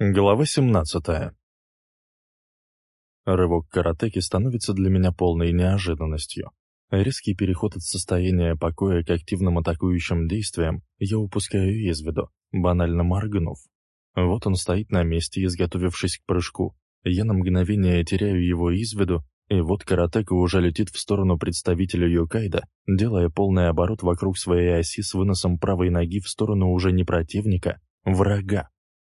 Глава 17. Рывок каратеки становится для меня полной неожиданностью. Резкий переход от состояния покоя к активным атакующим действиям я упускаю из виду, банально моргнув. Вот он стоит на месте, изготовившись к прыжку. Я на мгновение теряю его из виду, и вот каратека уже летит в сторону представителя Йокайда, делая полный оборот вокруг своей оси с выносом правой ноги в сторону уже не противника, врага.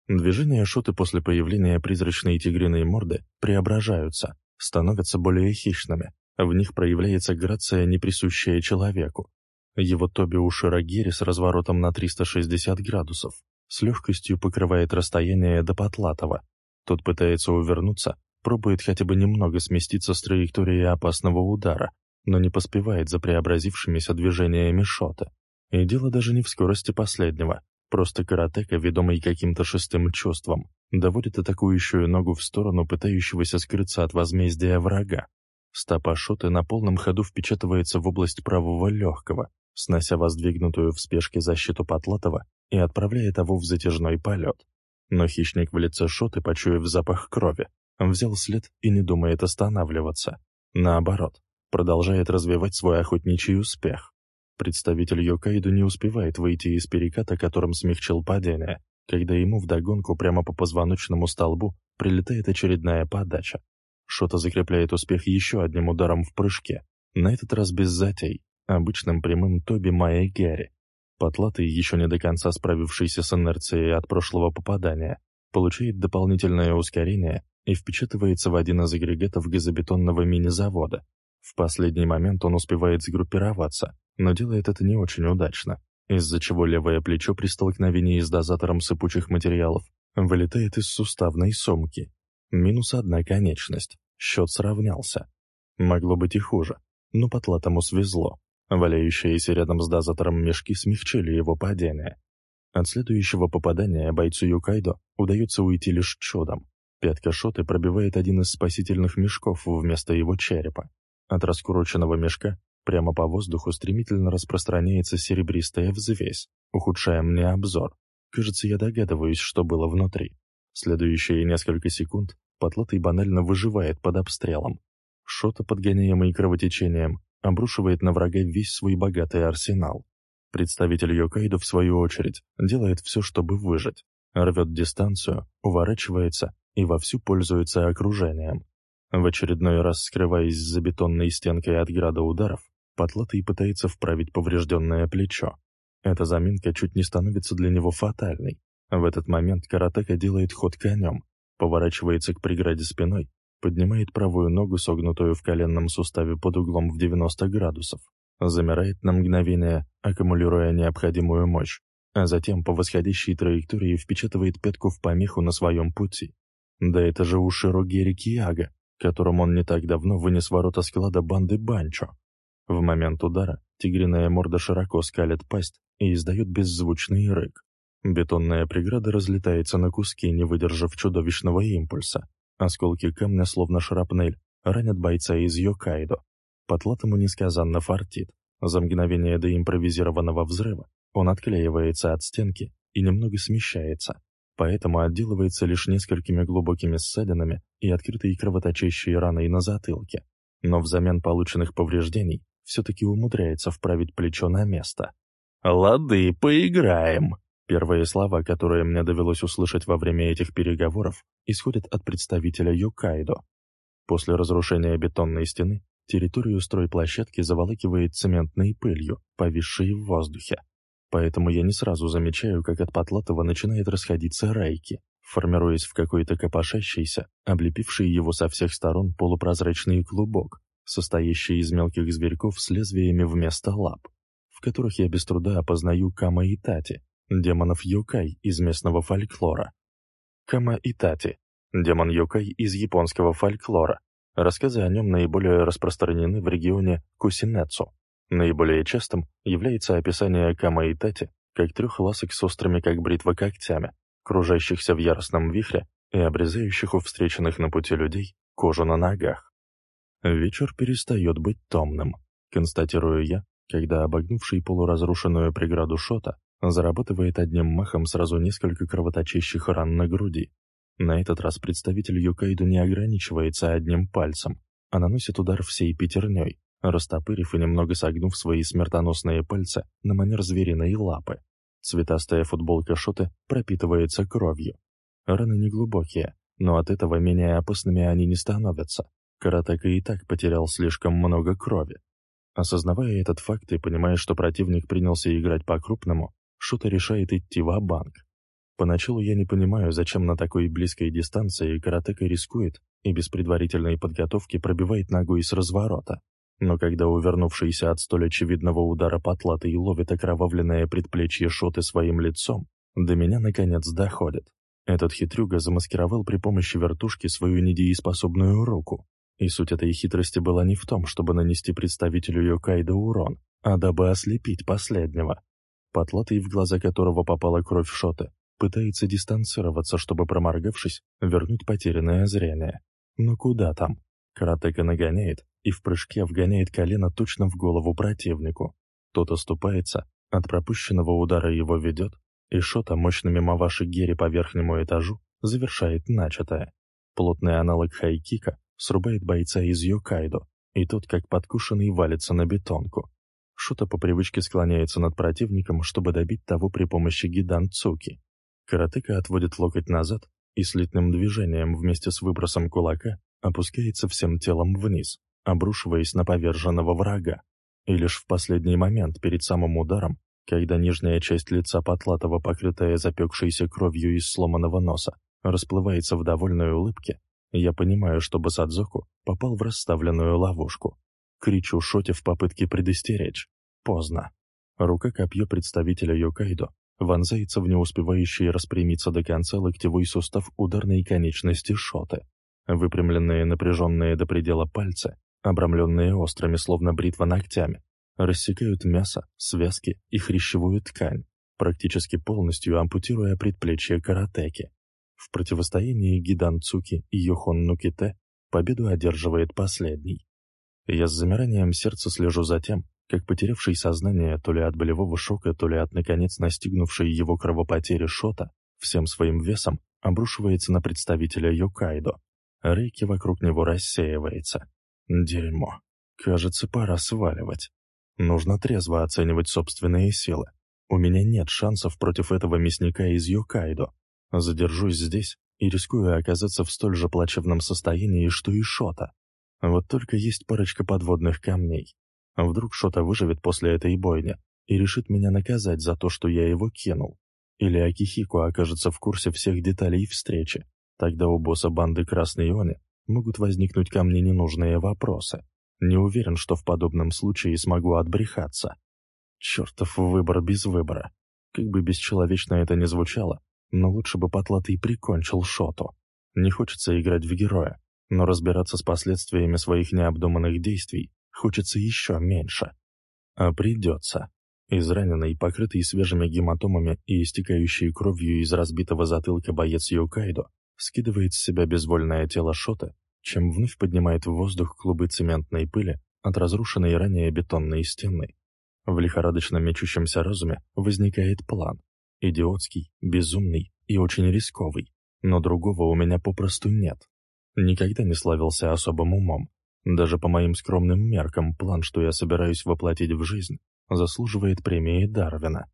Движения шоты после появления призрачной тигриной морды преображаются, становятся более хищными. В них проявляется грация, не присущая человеку. Его Тоби Уширагири с разворотом на 360 градусов с легкостью покрывает расстояние до Потлатова. Тот пытается увернуться, пробует хотя бы немного сместиться с траектории опасного удара, но не поспевает за преобразившимися движениями шота. И дело даже не в скорости последнего, Просто каратека, ведомый каким-то шестым чувством, доводит атакующую ногу в сторону пытающегося скрыться от возмездия врага. Стопа шоты на полном ходу впечатывается в область правого легкого, снося воздвигнутую в спешке защиту Потлатова и отправляя того в затяжной полет. Но хищник в лице шоты, почуяв запах крови, взял след и не думает останавливаться. Наоборот, продолжает развивать свой охотничий успех. Представитель Йокайду не успевает выйти из переката, которым смягчил падение, когда ему вдогонку прямо по позвоночному столбу прилетает очередная подача. Шота закрепляет успех еще одним ударом в прыжке, на этот раз без затей, обычным прямым Тоби Майя Герри. Потлатый, еще не до конца справившийся с инерцией от прошлого попадания, получает дополнительное ускорение и впечатывается в один из агрегатов газобетонного мини-завода. В последний момент он успевает сгруппироваться, но делает это не очень удачно, из-за чего левое плечо при столкновении с дозатором сыпучих материалов вылетает из суставной сумки. Минус одна конечность. Счет сравнялся. Могло быть и хуже, но потлатому свезло. Валяющиеся рядом с дозатором мешки смягчили его падение. От следующего попадания бойцу Юкайдо удается уйти лишь чудом. Пятка шоты пробивает один из спасительных мешков вместо его черепа. От раскуроченного мешка Прямо по воздуху стремительно распространяется серебристая взвесь, ухудшая мне обзор. Кажется, я догадываюсь, что было внутри. Следующие несколько секунд потлатый банально выживает под обстрелом. Шота, подгоняемый кровотечением, обрушивает на врага весь свой богатый арсенал. Представитель Йокайдо, в свою очередь, делает все, чтобы выжить. Рвет дистанцию, уворачивается и вовсю пользуется окружением. В очередной раз скрываясь за бетонной стенкой от града ударов, Потлатый пытается вправить поврежденное плечо. Эта заминка чуть не становится для него фатальной. В этот момент каратека делает ход конем, поворачивается к преграде спиной, поднимает правую ногу, согнутую в коленном суставе под углом в 90 градусов, замирает на мгновение, аккумулируя необходимую мощь, а затем по восходящей траектории впечатывает пятку в помеху на своем пути. Да это же у Широгери Киага, которым он не так давно вынес ворота склада банды Банчо. В момент удара тигриная морда широко скалит пасть и издает беззвучный рык. Бетонная преграда разлетается на куски, не выдержав чудовищного импульса. Осколки камня, словно шрапнель, ранят бойца из Йокайдо. Потлатому несказанно фартит. За мгновение до импровизированного взрыва он отклеивается от стенки и немного смещается, поэтому отделывается лишь несколькими глубокими ссадинами и открытой кровоточащей раной на затылке. Но взамен полученных повреждений все-таки умудряется вправить плечо на место. «Лады, поиграем!» Первые слова, которые мне довелось услышать во время этих переговоров, исходят от представителя Йокайдо. После разрушения бетонной стены территорию стройплощадки заволакивает цементной пылью, повисшей в воздухе. Поэтому я не сразу замечаю, как от Потлатова начинает расходиться райки, формируясь в какой-то копошащийся, облепивший его со всех сторон полупрозрачный клубок, состоящий из мелких зверьков с лезвиями вместо лап, в которых я без труда опознаю Кама и Тати, демонов Йокай из местного фольклора. Кама и Тати – демон Йокай из японского фольклора. Рассказы о нем наиболее распространены в регионе Кусинецу. Наиболее частым является описание Кама и Тати как трех ласок с острыми как бритва когтями, кружащихся в яростном вихре и обрезающих у встреченных на пути людей кожу на ногах. Вечер перестает быть томным, констатирую я, когда обогнувший полуразрушенную преграду шота зарабатывает одним махом сразу несколько кровоточащих ран на груди. На этот раз представитель Юкайду не ограничивается одним пальцем, а наносит удар всей пятерней, растопырив и немного согнув свои смертоносные пальцы на манер звериной лапы. Цветастая футболка Шоты пропитывается кровью. Раны неглубокие, но от этого менее опасными они не становятся. Каратека и так потерял слишком много крови. Осознавая этот факт и понимая, что противник принялся играть по-крупному, Шута решает идти в банк Поначалу я не понимаю, зачем на такой близкой дистанции каратека рискует и без предварительной подготовки пробивает ногой с разворота. Но когда увернувшийся от столь очевидного удара потлатый ловит окровавленное предплечье Шоты своим лицом, до меня наконец доходит. Этот хитрюга замаскировал при помощи вертушки свою недееспособную руку. И суть этой хитрости была не в том, чтобы нанести представителю Йокайда урон, а дабы ослепить последнего. Потлатый, в глаза которого попала кровь Шоты, пытается дистанцироваться, чтобы, проморгавшись, вернуть потерянное зрение. Но куда там? Каратека нагоняет и в прыжке вгоняет колено точно в голову противнику. Тот оступается, от пропущенного удара его ведет, и Шота мощными маваши Гери по верхнему этажу завершает начатое. Плотный аналог хайкика срубает бойца из Йокайдо, и тот, как подкушенный, валится на бетонку. Шота по привычке склоняется над противником, чтобы добить того при помощи гидан Цуки. Каратека отводит локоть назад и слитным движением вместе с выбросом кулака опускается всем телом вниз, обрушиваясь на поверженного врага. И лишь в последний момент перед самым ударом, когда нижняя часть лица Потлатова, покрытая запекшейся кровью из сломанного носа, расплывается в довольной улыбке, я понимаю, что Басадзоку попал в расставленную ловушку. Кричу Шоте в попытке предостеречь. Поздно. Рука-копье представителя Йокайдо вонзается в не успевающий распрямиться до конца локтевой сустав ударной конечности Шоты. Выпрямленные напряженные до предела пальцы, обрамленные острыми, словно бритва ногтями, рассекают мясо, связки и хрящевую ткань, практически полностью ампутируя предплечье каратеки. В противостоянии Гидан Цуки и Йохон Нуките победу одерживает последний. Я с замиранием сердца слежу за тем, как потерявший сознание то ли от болевого шока, то ли от наконец настигнувшей его кровопотери Шота, всем своим весом обрушивается на представителя Йокайдо, Рейки вокруг него рассеивается. Дерьмо. Кажется, пора сваливать. Нужно трезво оценивать собственные силы. У меня нет шансов против этого мясника из Йокайдо. Задержусь здесь и рискую оказаться в столь же плачевном состоянии, что и Шота. Вот только есть парочка подводных камней. Вдруг Шота выживет после этой бойни и решит меня наказать за то, что я его кинул. Или Акихико окажется в курсе всех деталей встречи Тогда у босса банды Красной Ионы могут возникнуть ко мне ненужные вопросы. Не уверен, что в подобном случае смогу отбрехаться. Чертов выбор без выбора. Как бы бесчеловечно это ни звучало, но лучше бы Потлатый прикончил Шоту. Не хочется играть в героя, но разбираться с последствиями своих необдуманных действий хочется еще меньше. А придется. Израненный, покрытый свежими гематомами и истекающий кровью из разбитого затылка боец Йокайдо скидывает с себя безвольное тело Шота, чем вновь поднимает в воздух клубы цементной пыли от разрушенной ранее бетонной стены. В лихорадочно мечущемся разуме возникает план. Идиотский, безумный и очень рисковый. Но другого у меня попросту нет. Никогда не славился особым умом. Даже по моим скромным меркам план, что я собираюсь воплотить в жизнь, заслуживает премии Дарвина.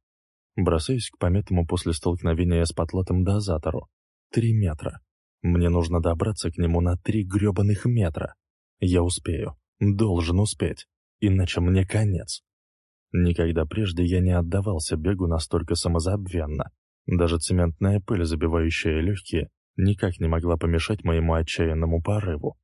Бросаюсь к пометому после столкновения с потлатым дозатору, Три метра. Мне нужно добраться к нему на три гребаных метра. Я успею. Должен успеть. Иначе мне конец. Никогда прежде я не отдавался бегу настолько самозабвенно. Даже цементная пыль, забивающая легкие, никак не могла помешать моему отчаянному порыву.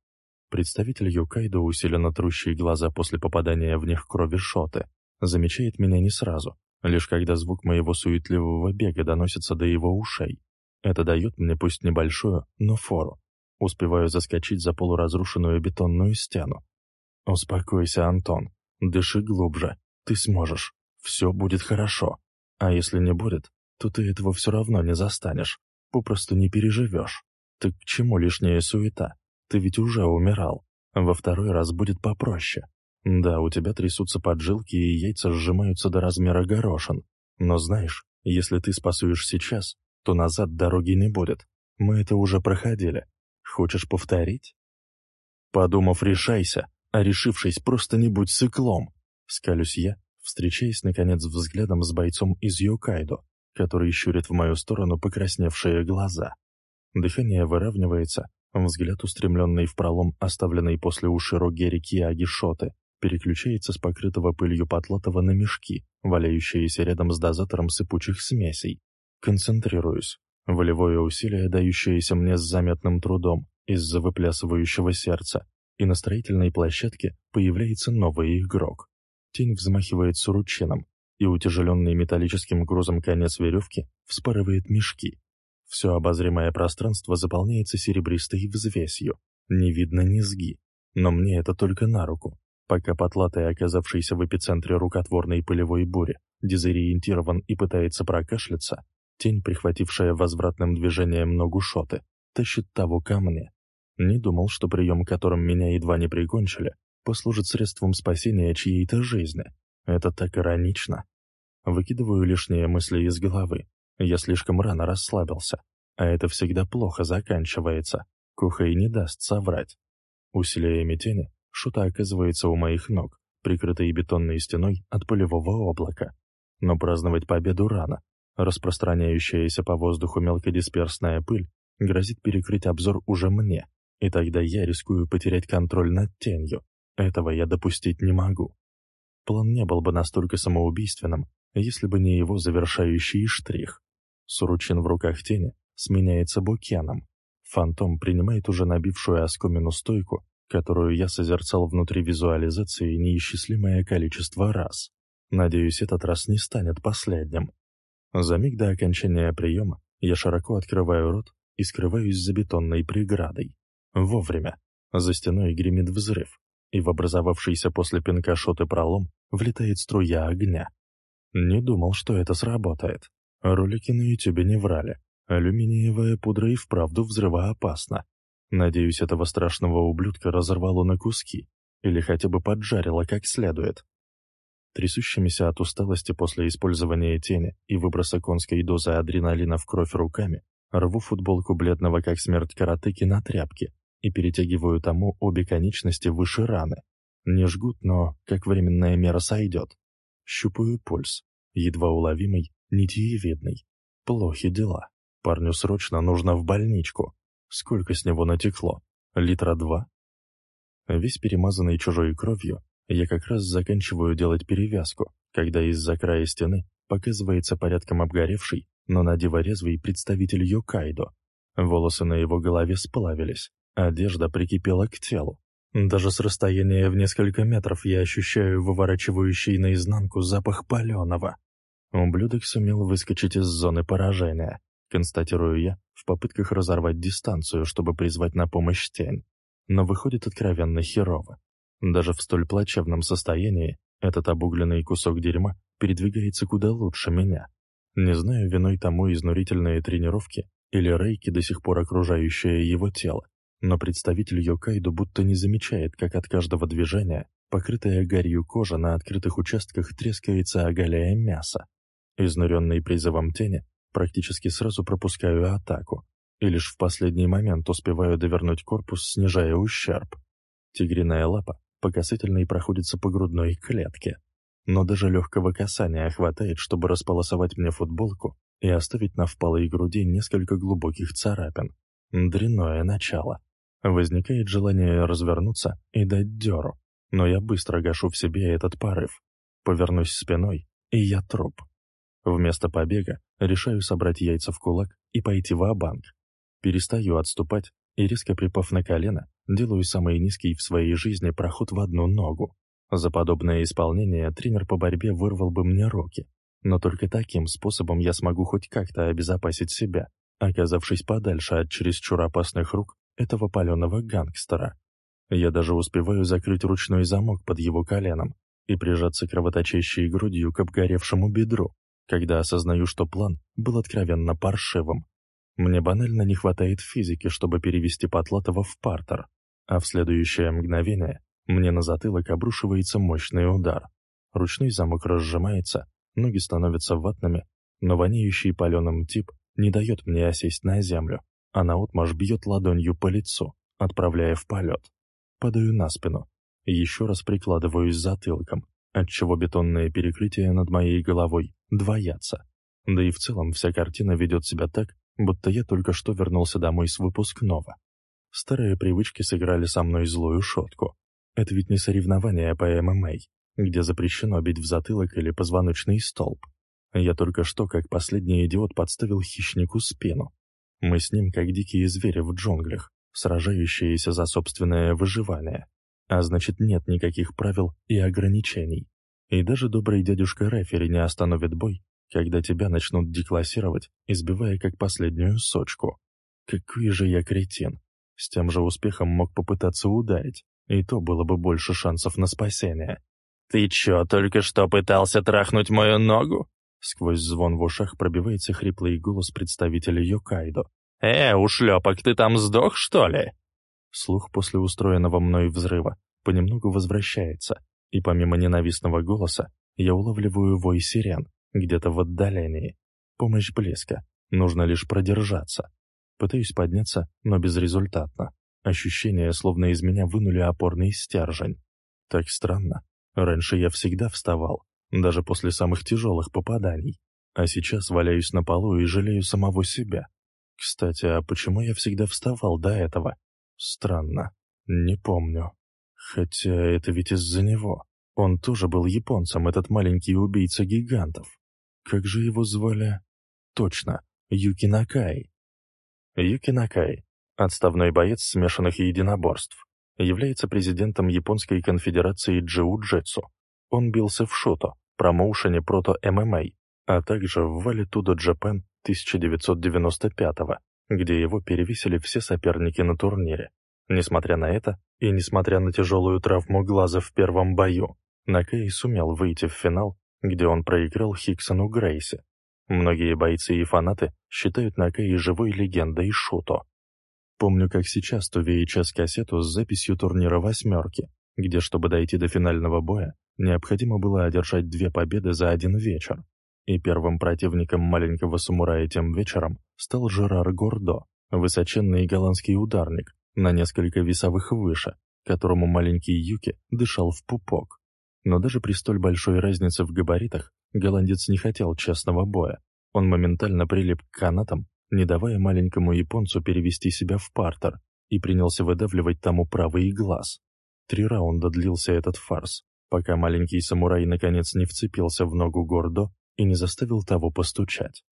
Представитель Юкайдо, усиленно трущий глаза после попадания в них крови шоты, замечает меня не сразу, лишь когда звук моего суетливого бега доносится до его ушей. Это дает мне пусть небольшую, но фору. Успеваю заскочить за полуразрушенную бетонную стену. Успокойся, Антон. Дыши глубже. Ты сможешь. Все будет хорошо. А если не будет, то ты этого все равно не застанешь. Попросту не переживешь. Так к чему лишняя суета? Ты ведь уже умирал. Во второй раз будет попроще. Да, у тебя трясутся поджилки и яйца сжимаются до размера горошин. Но знаешь, если ты спасуешь сейчас, то назад дороги не будет. Мы это уже проходили. Хочешь повторить? Подумав, решайся, а решившись, просто не будь сыклом. Скалюсь я, встречаясь, наконец, взглядом с бойцом из Йокайдо, который щурит в мою сторону покрасневшие глаза. Дыхание выравнивается, взгляд, устремленный в пролом, оставленный после ушироги реки Агишоты, переключается с покрытого пылью потлатого на мешки, валяющиеся рядом с дозатором сыпучих смесей. Концентрируюсь. Волевое усилие, дающееся мне с заметным трудом из-за выплясывающего сердца, и на строительной площадке появляется новый игрок. Тень взмахивает суручином, и утяжеленный металлическим грузом конец веревки вспарывает мешки. Все обозримое пространство заполняется серебристой взвесью. Не видно низги. Но мне это только на руку. Пока потлатый, оказавшийся в эпицентре рукотворной пылевой бури, дезориентирован и пытается прокашляться, тень, прихватившая возвратным движением ногу шоты, тащит того ко мне. Не думал, что прием, которым меня едва не прикончили, послужит средством спасения чьей-то жизни. Это так иронично. Выкидываю лишние мысли из головы. Я слишком рано расслабился. А это всегда плохо заканчивается. Кухай не даст соврать. Усилиями тени Шута оказывается у моих ног, прикрытой бетонной стеной от пылевого облака. Но праздновать победу рано. Распространяющаяся по воздуху мелкодисперсная пыль грозит перекрыть обзор уже мне, и тогда я рискую потерять контроль над тенью. Этого я допустить не могу. План не был бы настолько самоубийственным, если бы не его завершающий штрих. Суручин в руках тени сменяется букеном. Фантом принимает уже набившую оскомину стойку, которую я созерцал внутри визуализации неисчислимое количество раз. Надеюсь, этот раз не станет последним. За миг до окончания приема я широко открываю рот и скрываюсь за бетонной преградой. Вовремя. За стеной гремит взрыв, и в образовавшийся после пинка шоты пролом влетает струя огня. Не думал, что это сработает. Ролики на ютюбе не врали. Алюминиевая пудра и вправду взрывоопасна. Надеюсь, этого страшного ублюдка разорвало на куски или хотя бы поджарило как следует. Трясущимися от усталости после использования тени и выброса конской дозы адреналина в кровь руками, рву футболку бледного как смерть каратыки на тряпке и перетягиваю тому обе конечности выше раны. Не жгут, но как временная мера сойдет. Щупаю пульс, едва уловимый, нитиевидный. Плохи дела. Парню срочно нужно в больничку. Сколько с него натекло? Литра два? Весь перемазанный чужой кровью, я как раз заканчиваю делать перевязку, когда из-за края стены показывается порядком обгоревший, но на диво резвый представитель Йокайдо. Волосы на его голове сплавились, Одежда прикипела к телу. Даже с расстояния в несколько метров я ощущаю выворачивающий наизнанку запах паленого. Ублюдок сумел выскочить из зоны поражения, констатирую я, в попытках разорвать дистанцию, чтобы призвать на помощь тень. Но выходит откровенно херово. Даже в столь плачевном состоянии этот обугленный кусок дерьма передвигается куда лучше меня. Не знаю, виной тому изнурительные тренировки или рейки, до сих пор окружающее его тело, но представитель Йокайду будто не замечает, как от каждого движения покрытая гарью кожа на открытых участках трескается, оголяя мясо. Изнуренный призывом тени, практически сразу пропускаю атаку, и лишь в последний момент успеваю довернуть корпус, снижая ущерб. Тигриная лапа по касательной проходится по грудной клетке. Но даже легкого касания хватает, чтобы располосовать мне футболку и оставить на впалой груди несколько глубоких царапин. Дрянное начало. Возникает желание развернуться и дать дёру, но я быстро гашу в себе этот порыв. Повернусь спиной, и я труп. Вместо побега решаю собрать яйца в кулак и пойти в банк Перестаю отступать и, резко припав на колено, делаю самый низкий в своей жизни проход в одну ногу. За подобное исполнение тренер по борьбе вырвал бы мне руки, но только таким способом я смогу хоть как-то обезопасить себя, оказавшись подальше от чересчур опасных рук этого паленого гангстера. Я даже успеваю закрыть ручной замок под его коленом и прижаться кровоточащей грудью к обгоревшему бедру, когда осознаю, что план был откровенно паршивым. Мне банально не хватает физики, чтобы перевести Потлатова в партер, а в следующее мгновение мне на затылок обрушивается мощный удар. Ручной замок разжимается, ноги становятся ватными, но воняющий паленым тип не дает мне осесть на землю а наотмашь бьет ладонью по лицу, отправляя в полет. Падаю на спину. Еще раз прикладываюсь затылком, отчего бетонное перекрытие над моей головой двоятся. Да и в целом вся картина ведет себя так, будто я только что вернулся домой с выпускного. Старые привычки сыграли со мной злую шутку. Это ведь не соревнование по ММА, где запрещено бить в затылок или позвоночный столб. Я только что, как последний идиот, подставил хищнику спину. Мы с ним как дикие звери в джунглях, сражающиеся за собственное выживание. А значит, нет никаких правил и ограничений. И даже добрый дядюшка рефери не остановит бой, когда тебя начнут деклассировать, избивая как последнюю сочку. Какой же я кретин. С тем же успехом мог попытаться ударить, и то было бы больше шансов на спасение. «Ты чё, только что пытался трахнуть мою ногу?» Сквозь звон в ушах пробивается хриплый голос представителя Йокайдо. «Э, ушлепок, ты там сдох, что ли?» Слух после устроенного мной взрыва понемногу возвращается, и помимо ненавистного голоса я улавливаю вой сирен где-то в отдалении. Помощь близко, нужно лишь продержаться. Пытаюсь подняться, но безрезультатно. Ощущение, словно из меня вынули опорный стержень. Так странно. Раньше я всегда вставал, даже после самых тяжелых попаданий. А сейчас валяюсь на полу и жалею самого себя. Кстати, а почему я всегда вставал до этого? Странно. Не помню. Хотя это ведь из-за него. Он тоже был японцем, этот маленький убийца гигантов. Как же его звали? Точно, Юки Накай. Юки Накай, отставной боец смешанных единоборств, является президентом Японской конфедерации джиу-джитсу. Он бился в шото, промоушене прото-ММА, а также в Вали Тудо Джапен 1995 где его перевесили все соперники на турнире. Несмотря на это, и несмотря на тяжелую травму глаза в первом бою, Накей сумел выйти в финал, где он проиграл Хиксону Грейси. Многие бойцы и фанаты считают Накей живой легендой Шуто. Помню, как сейчас ту VHS-кассету с записью турнира «восьмерки», где, чтобы дойти до финального боя, необходимо было одержать две победы за один вечер. И первым противником маленького самурая тем вечером стал Жерар Гордо, высоченный голландский ударник, на несколько весовых выше, которому маленький Юки дышал в пупок. Но даже при столь большой разнице в габаритах голландец не хотел честного боя. Он моментально прилип к канатам, не давая маленькому японцу перевести себя в партер, и принялся выдавливать тому правый глаз. Три раунда длился этот фарс, пока маленький самурай наконец не вцепился в ногу Гордо и не заставил того постучать.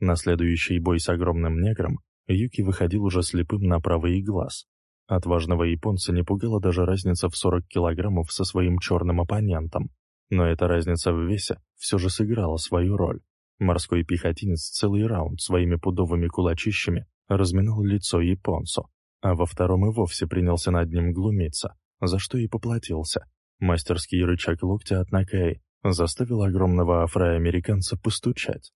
На следующий бой с огромным негром Юки выходил уже слепым на правый глаз. Отважного японца не пугала даже разница в 40 килограммов со своим черным оппонентом. Но эта разница в весе все же сыграла свою роль. Морской пехотинец целый раунд своими пудовыми кулачищами разминал лицо японцу, а во втором и вовсе принялся над ним глумиться, за что и поплатился. Мастерский рычаг локтя от Накаи заставил огромного афроамериканца постучать.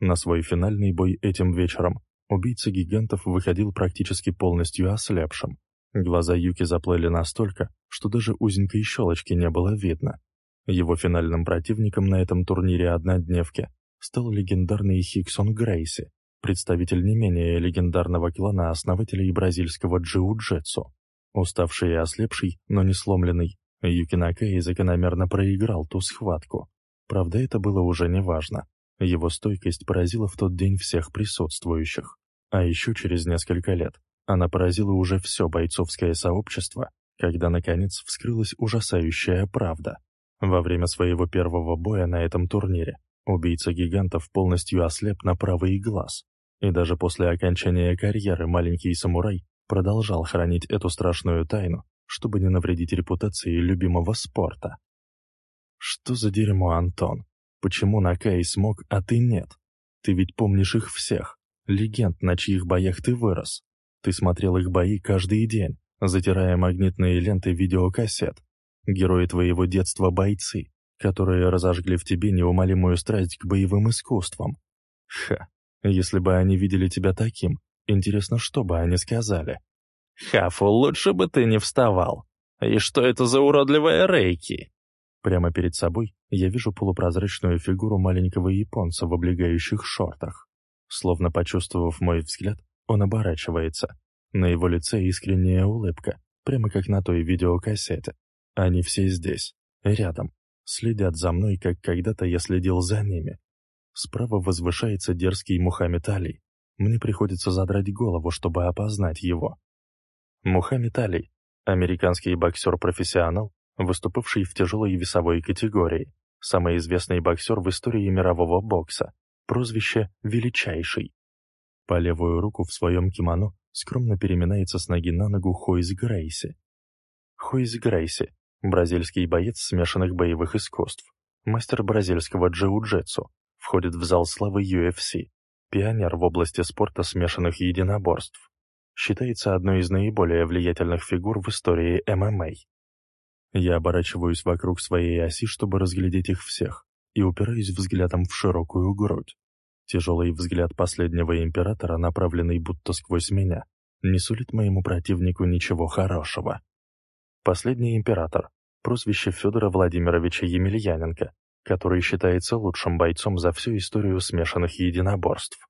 На свой финальный бой этим вечером убийца гигантов выходил практически полностью ослепшим. Глаза Юки заплыли настолько, что даже узенькой щелочки не было видно. Его финальным противником на этом турнире однодневки стал легендарный Хиксон Грейси, представитель не менее легендарного клана основателей бразильского джиу-джитсу. Уставший и ослепший, но не сломленный, Юки Накэй закономерно проиграл ту схватку. Правда, это было уже неважно. Его стойкость поразила в тот день всех присутствующих. А еще через несколько лет она поразила уже все бойцовское сообщество, когда, наконец, вскрылась ужасающая правда. Во время своего первого боя на этом турнире убийца гигантов полностью ослеп на правый глаз. И даже после окончания карьеры маленький самурай продолжал хранить эту страшную тайну, чтобы не навредить репутации любимого спорта. Что за дерьмо, Антон? Почему Накай смог, а ты нет? Ты ведь помнишь их всех, легенд, на чьих боях ты вырос. Ты смотрел их бои каждый день, затирая магнитные ленты видеокассет. Герои твоего детства — бойцы, которые разожгли в тебе неумолимую страсть к боевым искусствам. Ха, если бы они видели тебя таким, интересно, что бы они сказали? «Хафу, лучше бы ты не вставал. И что это за уродливая рейки?» Прямо перед собой я вижу полупрозрачную фигуру маленького японца в облегающих шортах. Словно почувствовав мой взгляд, Он оборачивается. На его лице искренняя улыбка, прямо как на той видеокассете. Они все здесь, рядом, следят за мной, как когда-то я следил за ними. Справа возвышается дерзкий Мухаммед Али. Мне приходится задрать голову, чтобы опознать его. Мухаммед Али – американский боксер-профессионал, выступавший в тяжелой весовой категории, самый известный боксер в истории мирового бокса, прозвище «Величайший». По левую руку в своем кимоно скромно переминается с ноги на ногу Хойс Грейси. Хойс Грейси – бразильский боец смешанных боевых искусств, мастер бразильского джиу-джитсу, входит в зал славы UFC, пионер в области спорта смешанных единоборств. Считается одной из наиболее влиятельных фигур в истории ММА. Я оборачиваюсь вокруг своей оси, чтобы разглядеть их всех, и упираюсь взглядом в широкую грудь. Тяжелый взгляд последнего императора, направленный будто сквозь меня, не сулит моему противнику ничего хорошего. Последний император, прозвище Федора Владимировича Емельяненко, который считается лучшим бойцом за всю историю смешанных единоборств.